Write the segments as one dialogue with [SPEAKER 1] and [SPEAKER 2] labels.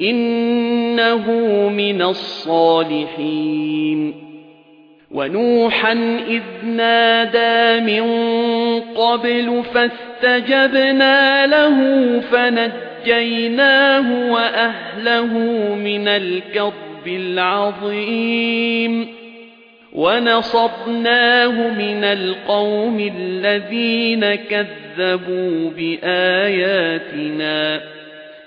[SPEAKER 1] إِنَّهُ مِنَ الصَّالِحِينَ. وَنُوحًا إِذْ نَادَى مِن قَبْلُ فَاسْتَجَبْنَا لَهُ فَنَجَّيْنَاهُ وَأَهْلَهُ مِنَ الْكَرْبِ الْعَظِيمِ. وَنَصَرْنَاهُ مِنَ الْقَوْمِ الَّذِينَ كَذَّبُوا بِآيَاتِنَا.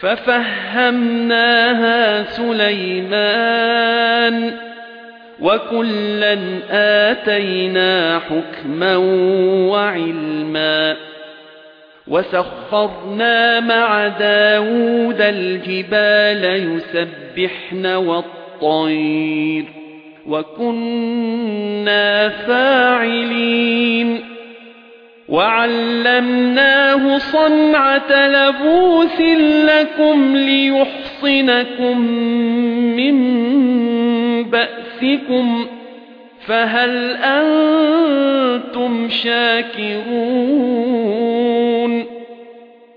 [SPEAKER 1] فَفَهَّمْنَاهَا سُلَيْمَانَ وَكُلًّا آتَيْنَا حُكْمًا وَعِلْمًا وَسَخَّرْنَا مَعَ دَاوُودَ الْجِبَالَ يُسَبِّحْنَ وَالطَّيْرَ وَكُنَّا فَاعِلِينَ وَعَلَّمْنَاهُ صَنْعَةَ لَبُوسٍ لَكُمْ لِيُحْصِنَكُم مِّن بَأْسِكُمْ فَهَلْ أَنتُمْ شَاكِرُونَ